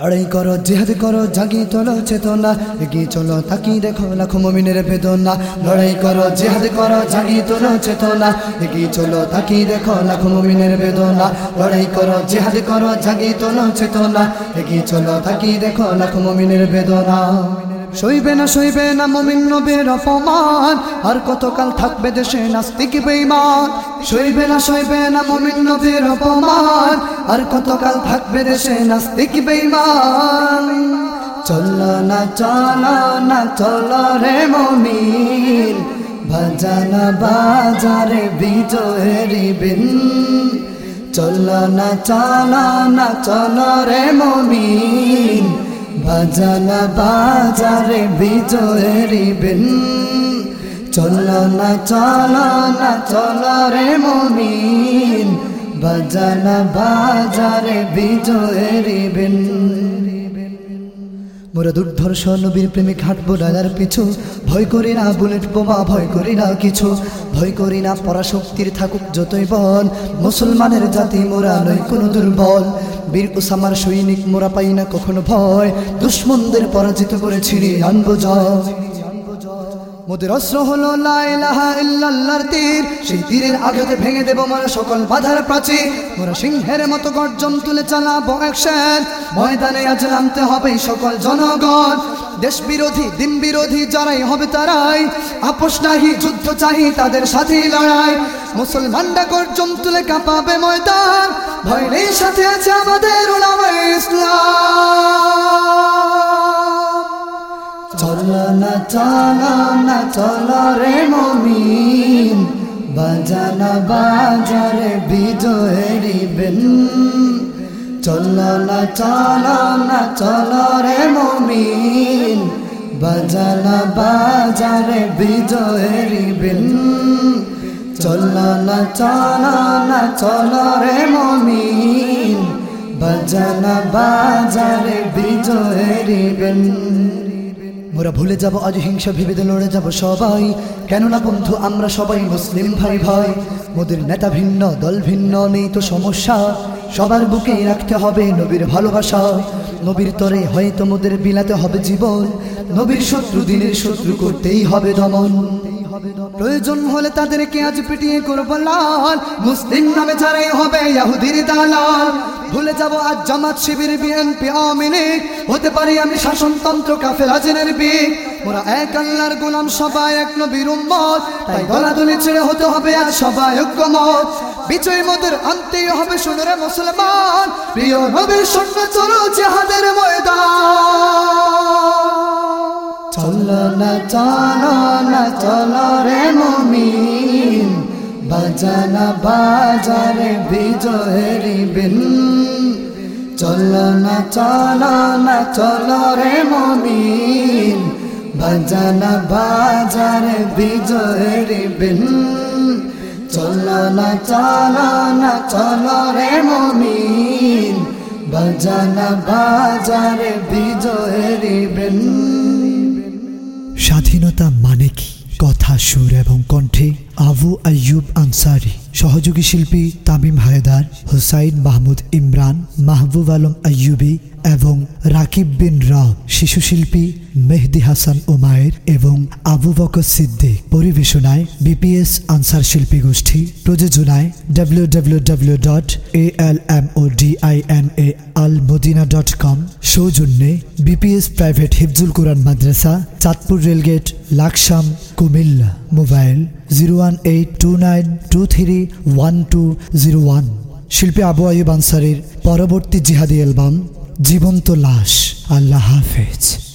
লড়াই করো, জেহাদ করো জাগি তোলো চেতনা, এগিয়ে চলো তাকি দেখো লাখো মমিনের বেদনা। লড়াই করো, জেহাদ করো জাগি তোলো চেতনা, এগিয়ে চলো তাকি দেখো লাখো মমিনের বেদনা। লড়াই করো, জেহাদ করো জাগি তোলো চেতনা, এগিয়ে চলো তাকি দেখো লাখো মমিনের বেদনা। সইবে না সইবে না মমিন নবীর অপমান। আর কতকাল থাকবে দেশে নাস্তিক বেঈমান? সইবে না সইবে না মমিন নবীর অপমান। আর কতকাল থাকবে দেশে নাস্তিক বেঈমান? চল না চল না, চল রে মমিন। বাজানা বাজারে বিজয়ের বিন। চল না চল না, চল রে মমিন। বাজানা বাজারে বিজয়ের বিন চল না চল না, চল রে মমিন। বাজানা বাজারে বিজয়ের বিন মোরা দুর্ধর্ষ নবীর প্রেমিক হাঁটবো ডালার পিছু। ভয় করি না বুলেট বোমা, ভয় করি না কিছু। ভয় করি না পরাশক্তির থাকুক যতই বল। মুসলমানের জাতি মোরা নয় কোনো দুর্বল। বীর উসামার সৈনিক মোরা পাই না কখনো ভয়। দুশ্মনদের পরাজিত করে ছিঁড়ে আনব জয়। মোদের অস্ত্র হলো লাইলাহা ইল্লাল্লাহর তীর। সেই তীরের আঘাতে ভেঙে দেব মোরা সকল বাধার প্রাচীর। মোরা সিংহের মতো গর্জন তুলে চালাবো অ্যাকশন ময়দানে আজ নামতে হবে সকল জনগণ। দেশ বিরোধী দিন বিরোধী যারাই হবে তারাই, আপোষ নাহি, যুদ্ধ চাহি, তাদের সাথে লড়াই। মুসলমানরা গর্জন তুলে কাঁপাবে ময়দান, ভয় নেই সাথে আছে আমাদের ওলামা ইসলাম। চল না চল না, চল রে মমিন, বাজানা, বাজারে বিজয়ের বিন। চল না চল না, চল রে মমিন বাজানা বাজারে বিজয়ের বিন চল না চল না, চল রে মমিন। বাজানা বাজারে বিজয়ের বিন মোরা ভুলে যাব, আজ হিংসা ভেবে লড়ে যাব সবাই। কেননা বন্ধু, আমরা সবাই মুসলিম ভাই ভাই। মোদের নেতা ভিন্ন, দল ভিন্ন, নেই তো সমস্যা। সবার বুকে রাখতে হবে নবীর ভালোবাসা। নবীর তরে হয়তো মোদের বিলাতে হবে জীবন। নবীর শত্রু দিনের শত্রু করতেই হবে দমন। প্রয়োজন হলে তাদেরকে আজ পিটিয়ে করব লাল। মুসলিম নামে যারাই হবে ইয়াহুদির দালাল। ভুলে যাব আজ জামাত শিবির বিএনপি আমিনে হতে পারি আমি শাসনতন্ত্র কাফের হাজিনের বিক ওরা এক আল্লাহর গোলাম, সবাই এক নবীর উম্মত। তাই দলাদলি ছেড়ে হতে হবে আজ সবাই ঐক্যমত। বিজয় মোদের আনতেই হবে শুনরে মুসলমান। প্রিয় নবীর সঙ্গে চলো জেহাদের ময়দান। চল না, চল রে মমিন। বাজানা বাজারে বিজয়ের বিন। চল না চল না, চল রে মমিন। বাজানা বাজারে বিজয়ের বিন। চল না চল না, চল রে মমিন। বাজানা, বাজারে বিজয়ের বিন। স্বাধীনতা মানে কি? কথা, সুর এবং কণ্ঠে আবু আয়ুব আনসারি, সহযোগী শিল্পী তামিম হায়দার, হুসাইন মাহমুদ ইমরান, মাহবুব আলম আয়ুবী এবং রাকিব বিন রাও শিশু শিল্পী মেহদি হাসান ওমায়ের এবং আবু বকর সিদ্দিক পরিবেশনায় বিপিএস আনসার শিল্পী গোষ্ঠী প্রযোজনায় W W W dot A L M O D I N A Al Madina dot com. সৌজন্যে বিপিএস প্রাইভেট হিফজুল কোরআন মাদ্রাসা, Chandpur rail gate, Laksam, Comilla. Mobile zero one eight two nine two three one two zero one. শিল্পী আবু আয়ুব আনসারির পরবর্তী জিহাদি album জীবন্ত লাশ আল্লাহ হাফেজ।